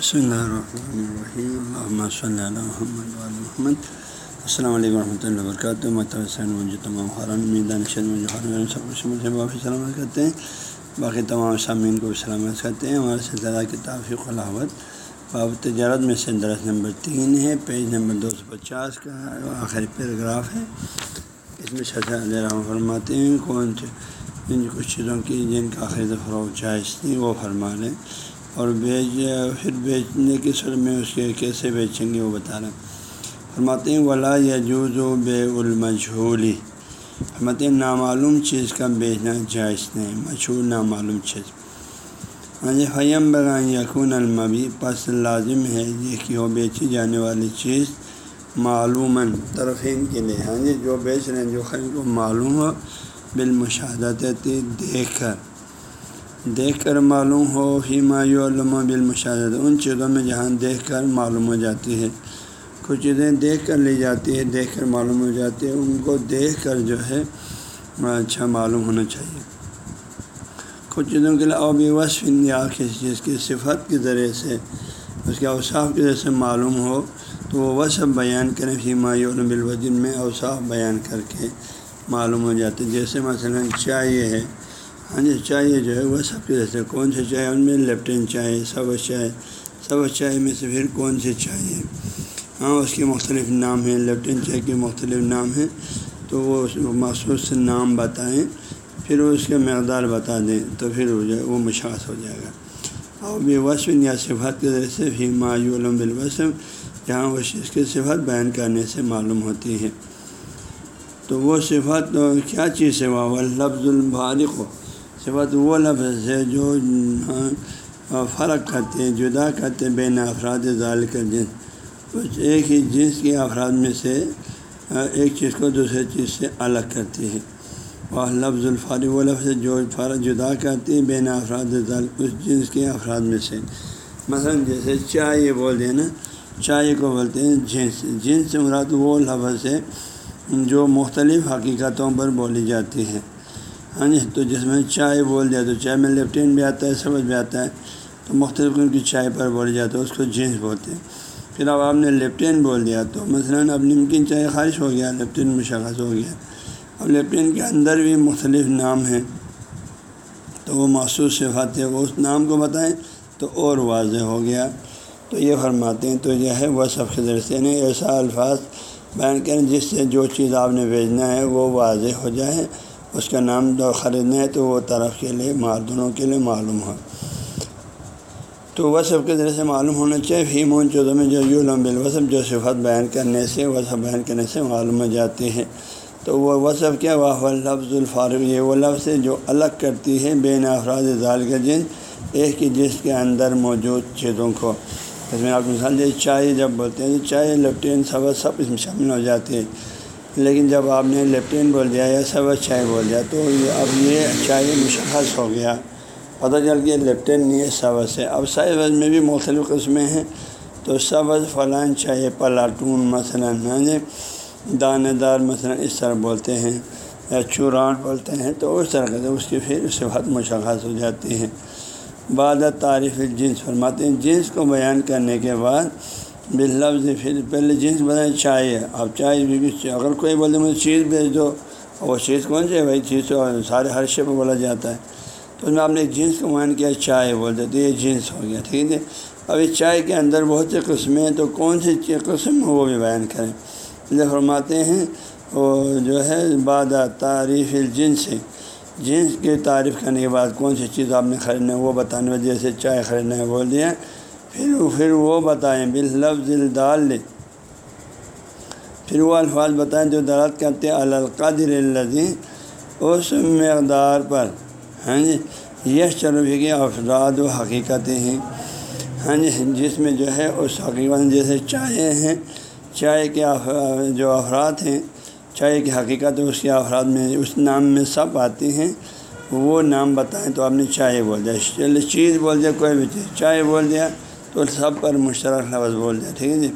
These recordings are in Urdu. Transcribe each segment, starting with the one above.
بسم اللہ الرحمن الرحیم۔ محمد صلی اللہ محمد محمد۔ السلام علیکم ورحمۃ اللہ وبرکاتہ۔ متوسن تمام خران سے سلامت کرتے ہیں۔ باقی تمام سامعین کو بھی سلامت کرتے ہیں۔ ہمارے سلسلہ کتاب خلاوت باب تجارت میں سے درس نمبر تین ہے، پیج نمبر دو سو پچاس کا آخری پیراگراف ہے۔ اس میں سزا علیہ فرماتے ہیں، کون سے کچھ چیزوں کی جن کا خرید فروغ جائز تھی، وہ فرما لیں۔ اور بیچ پھر بیچنے کی صورت میں اس کے کیسے بیچیں گے وہ بتا رہے ہیں فرماتے ہیں، ولا یجوز و بے المجھولی فرماتے ہیں، نامعلوم چیز کا بیچنا جائز نہیں مشہور نامعلوم چیز۔ ہاں جی فیم بغان یقون المبی پس لازم ہے یہ کہ وہ بیچی جانے والی چیز معلوماً طرفین کے لیے۔ ہاں جی جو بیچ رہے ہیں، جو خرید کو معلوم ہو۔ بالمشاہدت دیکھ کر۔ دیکھ کر معلوم ہو ہی مایو علم بالمشاہدت ان چیزوں میں جہاں دیکھ کر معلوم ہو جاتی ہے۔ کچھ چیزیں دیکھ کر لی جاتی ہے دیکھ کر معلوم ہو جاتی ہے، ان کو دیکھ کر جو ہے اچھا معلوم ہونا چاہیے۔ کچھ چیزوں کے لیے اور بھی وصف یا کسی چیز کی صفت کے ذریعے سے، اس کے اوصاف کے ذریعے سے معلوم ہو، تو وہ وصف بیان کریں فی علم یعنی بالوجن میں اوصاف بیان کر کے معلوم ہو جاتے جیسے مثلاً چائے ہے ہاں جی چائے جو ہے وہ سب کے جیسے کون سی چائے؟ ان میں لیپٹن چائے سب چائے۔ سب چائے میں سے پھر کون سی چائے ہاں اس کے مختلف نام ہیں۔ لیپٹن چائے کے مختلف نام ہیں۔ تو وہ مخصوص نام بتائیں، پھر اس کے مقدار بتا دیں، تو پھر وہ جو ہے وہ مشاس ہو جائے گا۔ اور بھی وصف یا صفات کے ذریعے سے بھی مایو علم بالوصف، جہاں اس چیز کی صفت بیان کرنے سے معلوم ہوتی ہے۔ تو وہ صفت کیا چیز ہے وہ لفظ البارق۔ ہو صفت وہ لفظ ہے جو ہاں، فرق کرتے ہیں، جدا کرتے ہیں بین افراد ظال کا جنس ایک ہی جنس کے افراد میں سے ہاں، ایک چیز کو دوسرے چیز سے الگ کرتی ہے وہ لفظ الفارغ وہ لفظ جو فرق جدا کرتی ہے بین افراد ظال اس جنس کے افراد میں سے۔ مثلا جیسے چائے بول دیں نا، چائے کو بولتے ہیں جنس۔ جنس مراد وہ لفظ ہے جو مختلف حقیقتوں پر بولی جاتی ہے۔ ہاں جی تو جس میں چائے بول دیا تو چائے میں لیپٹین بھی آتا ہے سمجھ بھی آتا ہے، تو مختلف قسم کی چائے پر بولی جاتی ہے اس کو جینس بولتے ہیں۔ پھر اب آپ نے لیپٹین بول دیا تو مثلاً اب نمکین چائے خارش ہو گیا، لیپٹین مشخص ہو گیا۔ اب لیپٹین کے اندر بھی مختلف نام ہیں، تو وہ مخصوص صفات ہے وہ اس نام کو بتائیں تو اور واضح ہو گیا۔ تو یہ فرماتے ہیں، تو یہ ہے وہ سب سے ذریعے یعنی ایسا الفاظ بیان کریں جس سے جو چیز آپ نے بھیجنا ہے وہ واضح ہو جائے۔ اس کا نام جو خریدنا ہے تو وہ طرف کے لیے دونوں کے لیے معلوم ہو تو وہ سب کے ذریعے سے معلوم ہونا چاہیے فیمون چودوں میں جو یو لمبل جو صفت بیان کرنے سے، وصف بیان کرنے سے معلوم ہو جاتی ہے تو وہ وصف کیا؟ واہ لفظ الفارغ، یہ وہ لفظ ہے جو الگ کرتی ہے بین افراد ظال کا جن، ایک ہی جس کے اندر موجود چیزوں کو۔ اس میں آپ مثال دیں چائے جب بولتے ہیں چائے، لپٹین سب سب اس میں شامل ہو جاتے ہیں۔ لیکن جب آپ نے لیپٹین بول دیا یا سب اچھا چائے بول دیا تو اب یہ اچھا چائے مشخص ہو گیا۔ پتہ چل گیا لیپٹین نہیں ہے سبز سے اچھا اب سائز میں بھی مختلف قسمیں ہیں۔ تو سبز فلان چائے پلاٹون مثلاً ہاں جی؟ دانے دار مثلاً اس طرح بولتے ہیں یا چوران بولتے ہیں۔ تو اس طرح سے اس کی پھر صفت مشخص ہو جاتی ہے بعد تعریف جنس فرماتے ہیں۔ جنس کو بیان کرنے کے بعد بال لفظ پھر پہلے جنس بنائے چائے۔ اب چائے بھی اگر کوئی بولے مجھے چیز بھیج دو وہ چیز کون سی ہے بھائی؟ چیز تو سارے ہر شے پہ بولا جاتا ہے۔ تو اس میں آپ نے جنس کو بیان کیا، چائے بول دیتے یہ جنس ہو گیا، ٹھیک ہے۔ اب اس چائے کے اندر بہت سی قسمیں ہیں، تو کون سی قسم وہ بھی بیان کریں۔ جیسے فرماتے ہیں، وہ جو ہے، بعد تعریف الجنس۔ جنس کی تعریف کرنے کے بعد کون سی چیز آپ نے خریدنا ہے، وہ بتانے میں جیسے چائے خریدنا ہے بول دیا۔ پھر پھر وہ بتائیں بال لفظ الدال پھر وہ الفاظ بتائیں جو درد کرتے القدر الزی اس مقدار پر۔ ہاں جی یہ چلو کہ افراد و حقیقتیں ہیں۔ ہاں جی جس میں جو ہے اس حقیقت جیسے چائے ہیں، چائے کے جو افراد ہیں، چائے کی حقیقت اس کے افراد میں، اس نام میں سب آتی ہیں۔ وہ نام بتائیں تو آپ نے چائے بول دیا۔ چیز بول دیا، کوئی بھی چیز، چائے بول دیا۔ تو سب پر مشترک لفظ بول دیا، ٹھیک ہے جی؟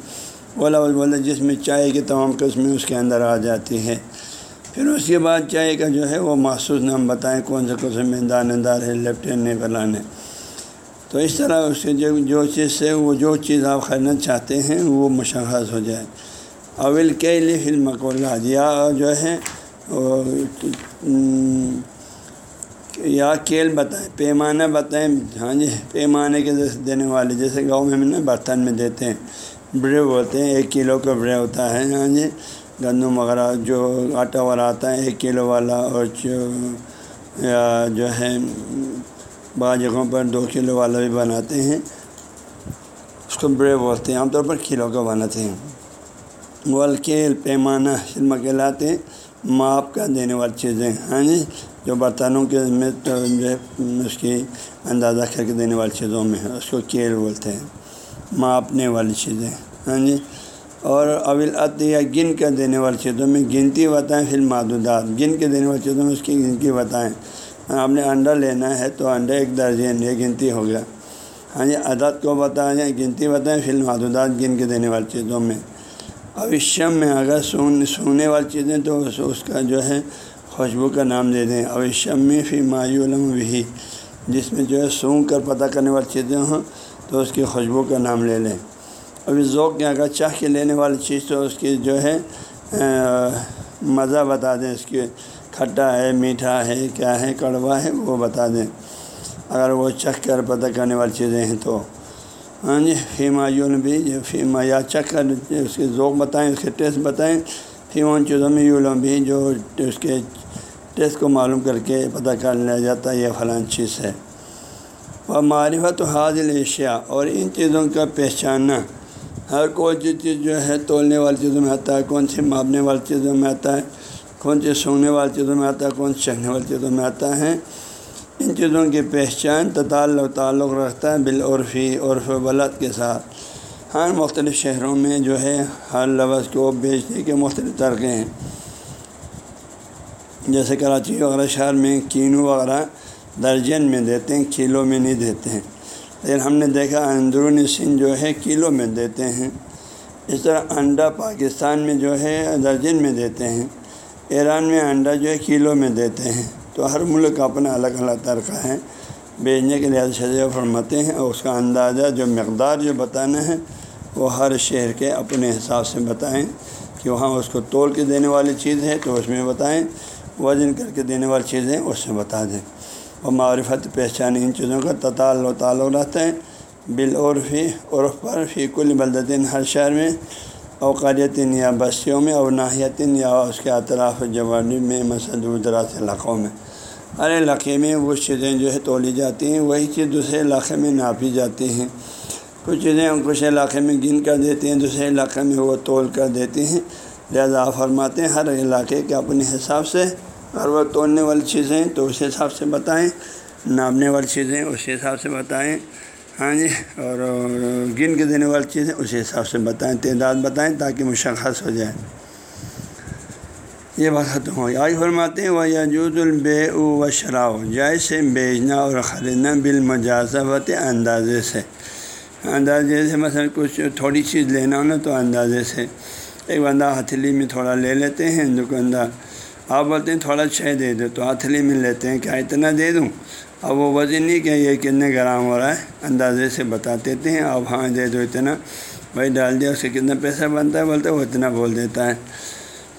وہ لفظ بول دیا جس میں چائے کی تمام قسمیں اس کے اندر آ جاتی ہے پھر اس کے بعد چائے کا جو ہے وہ مخصوص نام بتائیں، کون سے قسم میں دانے دار ہے لیپٹین نہیں بلانے تو اس طرح اس کے جو جو چیز سے وہ جو چیز آپ خریدنا چاہتے ہیں، وہ مشخص ہو جائے۔ اول کے لیے فلم یا جو ہے یا کیل بتائیں، پیمانہ بتائیں ہاں جی پیمانے کے جیسے دینے والے، جیسے گاؤں میں ہم نا برتن میں دیتے ہیں، بڑے ہوتے ہیں، ایک کلو کا بڑے ہوتا ہے ہاں جی گندم وغیرہ جو آٹا وغیرہ آتا ہے، ایک کلو والا، اور جو، یا جو ہے، بعض جگہوں پر دو کلو والا بھی بناتے ہیں، اس کو بڑے بولتے ہیں، عام طور پر کلو کا بناتے ہیں۔ والکیل پیمانہ علم کہلاتے ہیں ماپ کا دینے والی چیزیں ہاں جی جو برتنوں کے میں جو ہے، اس کی اندازہ کر کے دینے والی چیزوں میں اس کو کیل بولتے ہیں، ماپنے والی چیزیں ہاں جی؟ اور اول عط یا گن کر دینے والی چیزوں میں گنتی بتائیں پھر معدودات گن کے دینے والی چیزوں میں اس کی گنتی بتائیں آپ نے انڈا لینا ہے تو انڈا ایک درجن یہ گنتی ہو گیا۔ ہاں جی عدد کو بتائیں گنتی بتائیں پھر معدودات گن کے دینے والی چیزوں میں۔ اوشم میں اگر سون، سونے والی چیزیں تو اس کا جو ہے خوشبو کا نام دے دیں۔ اوشم میں فی مایولم بھی جس میں جو ہے سونگ کر پتہ کرنے والی چیزیں ہوں، تو اس کی خوشبو کا نام لے لیں۔ ابھی ذوق کے اگر چاہ کے لینے والی چیز تو اس کی جو ہے مزہ بتا دیں۔ اس کی کھٹا ہے، میٹھا ہے، کیا ہے، کڑوا ہے، وہ بتا دیں۔ اگر وہ چکھ کر پتہ کرنے والی چیزیں ہیں تو۔ ہاں جی فیما یون بھی فیما یا چکھ کر اس کے ذوق بتائیں، اس کے ٹیسٹ بتائیں فیما چیزوں میں یولوں بھی جو اس کے ٹیسٹ کو معلوم کر کے پتہ کر لیا جاتا ہے یہ فلاں چیز ہے۔ اور معرفت حاضل اشیاء اور ان چیزوں کا پہچاننا۔ ہر کوئی چیز جو ہے تولنے والی چیزوں میں آتا ہے، کون سی ماپنے والی چیزوں میں آتا ہے، کون سی سونگنے والی چیزوں میں آتا ہے، کون سی چکھنے والی چیزوں میں آتا ہے۔ ان چیزوں کی پہچان تطال تعلق رکھتا ہے بالعرفی، عرف و بلد کے ساتھ۔ ہر مختلف شہروں میں جو ہے، ہر لفظ کو بیچنے کے مختلف طریقے ہیں۔ جیسے کراچی وغیرہ شہر میں کینو وغیرہ درجن میں دیتے ہیں کلو میں نہیں دیتے ہیں۔ لیکن ہم نے دیکھا اندرونی سندھ جو ہے کلو میں دیتے ہیں۔ اس طرح انڈا پاکستان میں جو ہے درجن میں دیتے ہیں۔ ایران میں انڈا جو ہے کلو میں دیتے ہیں۔ تو ہر ملک کا اپنا الگ الگ طریقہ ہے۔ بیچنے کے لحاظ سے فرماتے ہیں، اور اس کا اندازہ جو مقدار جو بتانا ہے، وہ ہر شہر کے اپنے حساب سے بتائیں کہ وہاں اس کو تول کے دینے والی چیز ہے تو اس میں بتائیں۔ وزن کر کے دینے والی چیزیں اس سے بتا دیں۔ اور معرفت پہچان ان چیزوں کا تطال و تعلق رہتا ہے بالعرفی عرف پر فی کل بلدین ہر شہر میں اوقاریتن یا بستیوں میں اور ناحیتن یا اس کے اطراف جوانی میں مسدود دراز علاقوں میں۔ ہر علاقے میں وہ چیزیں جو ہے تولی جاتی ہیں، وہی چیز دوسرے علاقے میں ناپی جاتی ہیں۔ کچھ چیزیں کچھ علاقے میں گن کر دیتے ہیں، دوسرے علاقے میں وہ تول کر دیتے ہیں۔ لہذا فرماتے ہیں، ہر علاقے کے اپنے حساب سے اگر وہ تولنے والی چیزیں تو اس حساب سے بتائیں۔ ناپنے والی چیزیں اس حساب سے بتائیں۔ ہاں جی اور گن کے دینے والی چیزیں اسی حساب سے بتائیں، تعداد بتائیں تاکہ مشخص ہو جائے۔ یہ بات ختم ہو آج فرماتے ہیں وہ یجوز البے و شراؤ جائے بیچنا اور خریدنا بالمجازت اندازے سے۔ اندازے سے مثلا کچھ تھوڑی چیز لینا ہو نا، تو اندازے سے۔ ایک بندہ ہتھیلی میں تھوڑا لے لیتے ہیں دکاندار آپ بولتے ہیں تھوڑا چھ دے دو تو ہتھیلی میں لیتے ہیں کیا اتنا دے دوں؟ اب وہ وزن نہیں کہ یہ کتنے گرام ہو رہا ہے، اندازے سے بتا دیتے ہیں۔ اب ہاں دے دو اتنا، بھائی ڈال دیا، اس سے کتنا پیسہ بنتا ہے؟ بولتے وہ اتنا بول دیتا ہے۔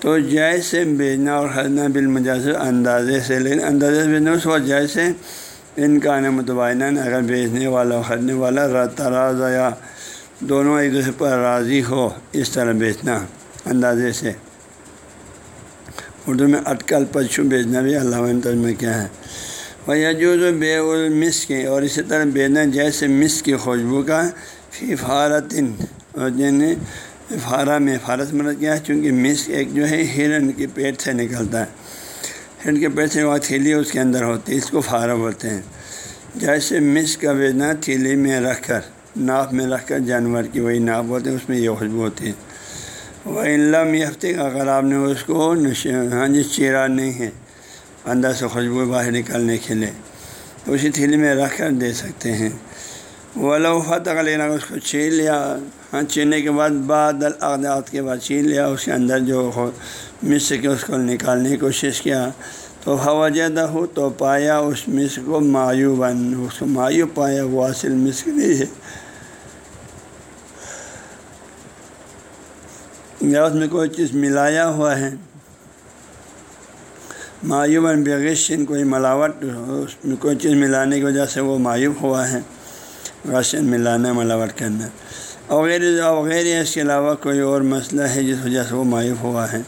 تو جائز سے بیچنا اور خریدنا بالمجاز، اندازے سے لیکن اندازے سے بیچنا اس وقت جائز سے ان کا نا اگر بیچنے والا خریدنے والا تراز یا دونوں ایک دوسرے پر راضی ہو، اس طرح بیچنا اندازے سے۔ اردو میں اٹکل پچھو بیچنا بھی اللہ ترجمہ کیا ہے۔ وہ یجوز بے مس کے اور اسی طرح بیچنا جیسے مس کی خوشبو کا فی فارتن۔ اور یعنی فارا میں فارت مرد کیا ہے چونکہ مس ایک جو ہے ہرن کے پیٹ سے نکلتا ہے۔ ہرن کے پیٹ سے وہ تھیلی اس کے اندر ہوتی ہے، اس کو فارا بولتے ہیں۔ جیسے مس کا بیچنا تھیلی میں رکھ کر ناپ میں رکھ کر جانور کی وہی ناپ ہوتے ہیں، اس میں یہ خوشبو ہوتی ہے۔ وہ علم یہ ہفتے کا اگر آپ نے اس کو ہاں جی چیرا نہیں ہے، اندر سے خوشبو باہر نکالنے کے لیے، تو اسی تھیلی میں رکھ کر دے سکتے ہیں۔ وہ لوفت اگر لینا اس کو چھین لیا ہاں چیننے کے بعد بعد اقدات کے بعد چھین لیا، اس کے اندر جو مس کے اس کو نکالنے کی کوشش کیا، تو فوجدہ ہو تو پایا اس مسک کو مایو بن اس کو مایو پایا وہ اصل مسک نہیں ہے یا اس میں کوئی چیز ملایا ہوا ہے؟ مایوباً بغشن کوئی ملاوٹ اس میں کوئی چیز ملانے کی وجہ سے وہ مایوب ہوا ہے، راشن ملانا ملاوٹ کرنا وغیرہ وغیرہ اس کے علاوہ کوئی اور مسئلہ ہے جس وجہ سے وہ مایوب ہوا ہے؟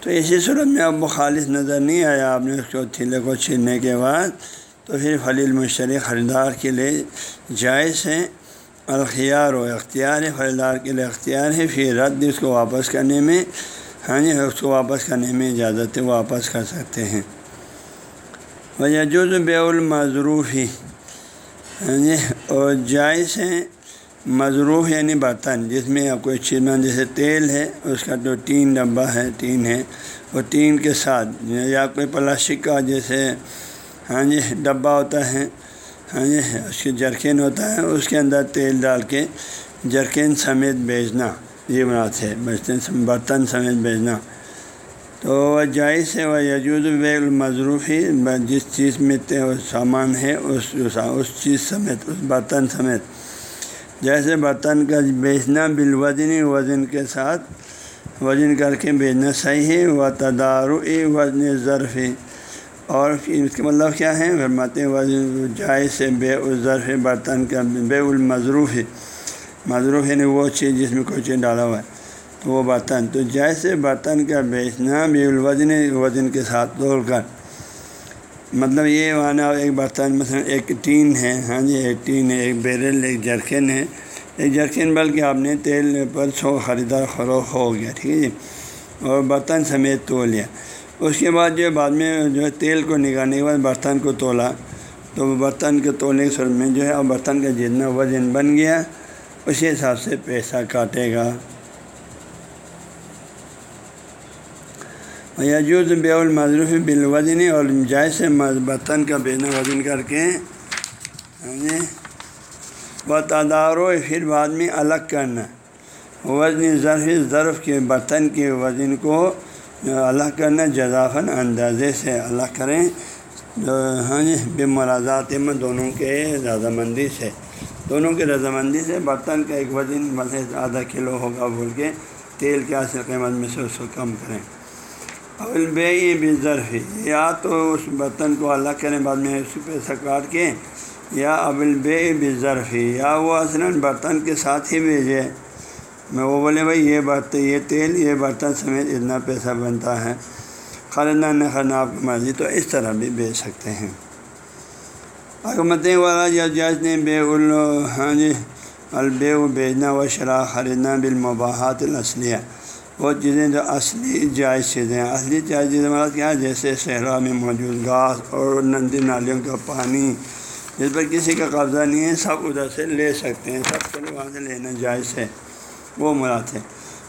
تو اسی صورت میں اب وہ خالص نظر نہیں آیا۔ آپ نے اس کو تھیلے کو چھیلنے کے بعد تو پھر خلیل مشترک خریدار کے لیے جائز ہے۔ الخیار و اختیار ہے خریدار کے لیے اختیار ہے، پھر رد اس کو واپس کرنے میں ہاں جی اس کو واپس کرنے میں اجازت واپس کر سکتے ہیں۔ وجہ جز بے المضروف ہی ہاں جی اور جائز ہیں مضروف یعنی برتن، جس میں آپ کوئی چیز جیسے تیل ہے، اس کا جو تین ڈبہ ہے، تین ہے، وہ تین کے ساتھ، یا کوئی پلاسٹک کا جیسے ہاں جی ڈبہ ہوتا ہے ہاں جی اس کی جرکن ہوتا ہے۔ اس کے اندر تیل ڈال کے جرکن سمیت بیچنا یہ بات ہے۔ برتن برتن سمیت بیچنا تو وہ جائز ہے، وہ یجود بے ہی۔ جس چیز میں سامان ہے، اس اس چیز سمیت، اس برتن سمیت۔ جیسے برتن کا بیچنا بالوزن، وزن کے ساتھ۔ وزن کر کے بیچنا صحیح ہے۔ و تدارو وزن ظرف۔ اور اس کے مطلب کیا ہے فرماتے وزن جائز سے بے ظرف برتن کا بے المضروف ہے۔ مضروف یعنی وہ چیز جس میں کوئی چیز ڈالا ہوا ہے۔ تو وہ برتن، تو جیسے برتن کا بیچنا بے الوزن وزن کے ساتھ توڑ کر۔ مطلب یہ مانا ایک برتن مثلا ایک ٹین ہے ہاں جی ایک ٹین ہے، ایک بیرل، ایک جرکن ہے۔ ایک جرکن بلکہ آپ نے تیل پر سو خریدار فروخت ہو گیا، ٹھیک ہے جی۔ اور برتن سمیت تو لیا۔ اس کے بعد جو بعد میں جو ہے تیل کو نکالنے کے بعد برتن کو تولا۔ تو برتن کے تولنے کے سر میں جو ہے برتن کا جتنا وزن بن گیا، اسی حساب سے پیسہ کاٹے گا۔ یجوز بے المضروف بالوزن اور جائز سے برتن کا بینا وزن کر کے و تدارو پھر بعد میں الگ کرنا۔ وزن ظرف ظرف کے برتن کے وزن کو الگ کرنا جزافن اندازے سے الگ کریں۔ ہاں جی بے مرازات میں دونوں کے رضامندی سے۔ دونوں کے رضامندی سے برتن کا ایک وزن مطلب آدھا کلو ہوگا بھول کے تیل کے اصل قیمت میں سے اس کو کم کریں۔ اول بے بھی ظرف یا تو اس برتن کو الگ کریں بعد میں اس پیسہ کاٹ کے، یا ابل بے بھی ظرف یا وہ اصلاً برتن کے ساتھ ہی بھیجے۔ میں وہ بولے، بھائی یہ برتن یہ تیل، یہ برتن سمیت اتنا پیسہ بنتا ہے۔ خریدنا نہ خریدنا آپ کی مرضی تو اس طرح بھی بیچ سکتے ہیں۔ حکمتیں والا یا جج نے بے ال ہاں جی البے و بیچنا و شرح خریدنا بالمباحات الاصلیہ۔ وہ چیزیں جو اصلی جائز چیزیں ہیں۔ اصلی جائز چیزیں مراد کیا ہے جیسے صحرا میں موجود گھاس اور ندی نالیوں کا پانی۔ جس پر کسی کا قبضہ نہیں ہے، سب ادھر سے لے سکتے ہیں۔ سب کے لیے وہاں سے لینا جائز ہے۔ وہ مراد ہے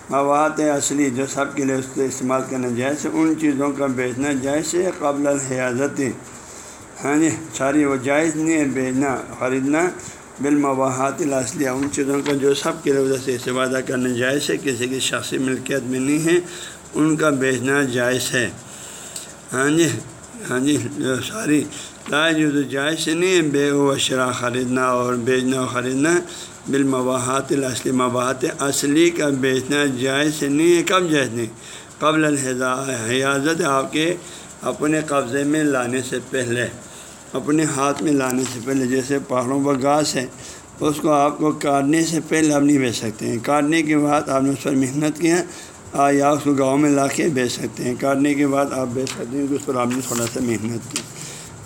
مواد اصلی جو سب کے لیے اس کو استعمال کرنا جائز ہے، ان چیزوں کا بیچنا جائز ہے قبل الحیاضت۔ ہاں جی ساری وہ جائز نہیں ہے، بیچنا، خریدنا۔ بالمواحات الاصلیہ ان چیزوں کا جو سب کے لیے سے استفادہ کرنا جائز ہے، کسی کی شخصی ملکیت میں نہیں ہے، ان کا بیچنا جائز ہے۔ ہاں جی ہاں جی جو ساری جو جائز نہیں ہے، بے و اشرا خریدنا اور بیچنا و خریدنا۔ بالمواحات الاصلی مواحت اصلی کا بیچنا جائز نہیں ہے کب جائز نہیں۔ قبل حیاضت آپ کے اپنے قبضے میں لانے سے پہلے، اپنے ہاتھ میں لانے سے پہلے، جیسے پہاڑوں پر گھاس ہے، اس کو آپ کو کاٹنے سے پہلے آپ نہیں بیچ سکتے ہیں۔ کاٹنے کے بعد آپ نے اس پر محنت کیا یا اس کو گاؤں میں لا کے بیچ سکتے ہیں۔ کاٹنے کے بعد آپ بیچ سکتے ہیں، اس پر آپ نے تھوڑا سا محنت کی۔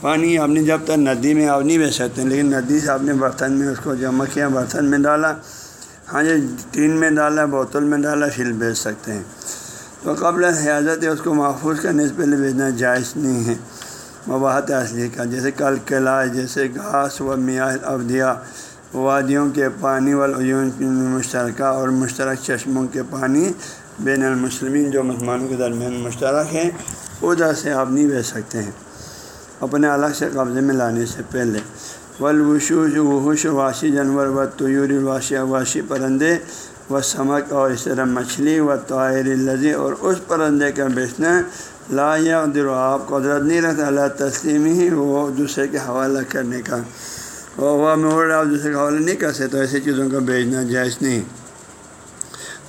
پانی آپ نے جب تک ندی میں آپ نہیں بیچ سکتے، لیکن ندی سے آپ نے برتن میں اس کو جمع کیا، برتن میں ڈالا۔ ہاں جی ٹین میں ڈالا، بوتل میں ڈالا، پھر بیچ سکتے ہیں۔ تو قبل حیاضت اس کو محفوظ کرنے سے پہلے بیچنا جائز نہیں ہے۔ مواحت اصلی کا، جیسے کل قلعہ جیسے گھاس و میاہ ابدیا وادیوں کے پانی والعیون مشترکہ اور مشترک چشموں کے پانی بین المسلمین جو مسلمانوں کے درمیان مشترک ہیں ادھر سے آپ نہیں بیچ سکتے ہیں۔ اپنے الگ سے قبضے میں لانے سے پہلے۔ ولوشوش وحوش واشی جانور و طیور واشی واشی پرندے و سمک اور اس طرح مچھلی و طائر لذی اور اس پرندے کا بیچنا لا یا در آپ قدرت نہیں رکھتا۔ اللہ تسلیم ہی وہ دوسرے کے حوالہ کرنے کا۔ وہ موڑ آپ دوسرے کا حوالہ نہیں کر سکتے۔ ایسی چیزوں کا بیچنا جائز نہیں۔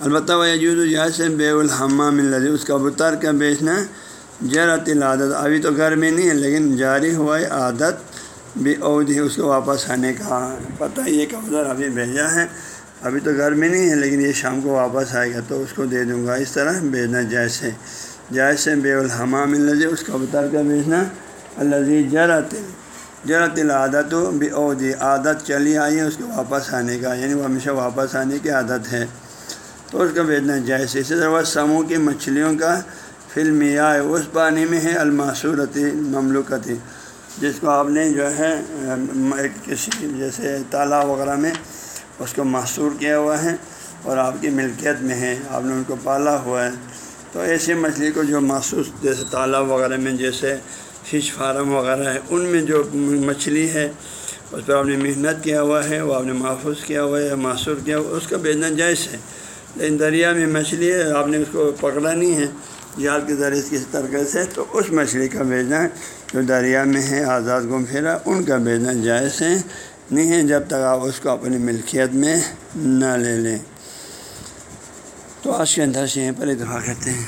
البتہ وہ یجود جائز بے الحمام الزی اس کا بتر کا بیچنا جرت العادت ابھی تو گھر میں نہیں ہے، لیکن جاری ہوا ہے عادت بھی عود ہی اس کو واپس آنے کا۔ پتہ یہ کہ ابھی بھیجا ہے۔ ابھی تو گھر میں نہیں ہے، لیکن یہ شام کو واپس آئے گا، تو اس کو دے دوں گا۔ اس طرح بھیجنا جائز ہے جائز سے بے الحمام الزی اس کا کا بیچنا الزی جرت۔ جرت العادت و بھی عودی عادت چلی آئی ہے، اس کو واپس آنے کا۔ یعنی وہ ہمیشہ واپس آنے کی عادت ہے۔ تو اس کا بیچنا جائز ہے اسی طرح سموہ کی مچھلیوں کا فلم یا اس پانی میں ہے الماسورتی مملوکتی جس کو آپ نے جو ہے کسی جیسے تالاب وغیرہ میں اس کو محصور کیا ہوا ہے اور آپ کی ملکیت میں ہے، آپ نے ان کو پالا ہوا ہے۔ تو ایسی مچھلی کو جو محسوس جیسے تالاب وغیرہ میں، جیسے فش فارم وغیرہ ہے، ان میں جو مچھلی ہے، اس پر آپ نے محنت کیا ہوا ہے، وہ آپ نے محفوظ کیا ہوا ہے، محصور کیا ہوا اس کا بیچنا جائز ہے۔ لیکن دریا میں مچھلی ہے، آپ نے اس کو پکڑا نہیں ہے۔ جال کے ذریعے کسی طریقے سے تو اس مچھلی کا بھیجنا جو دریا میں ہے، آزاد گم پھیرا ان کا بھیجنا جائز ہے۔ نہیں ہے جب تک آپ اس کو اپنی ملکیت میں نہ لے لیں۔ تو آج کے اندر سے یہیں پر اتفاق کرتے ہیں۔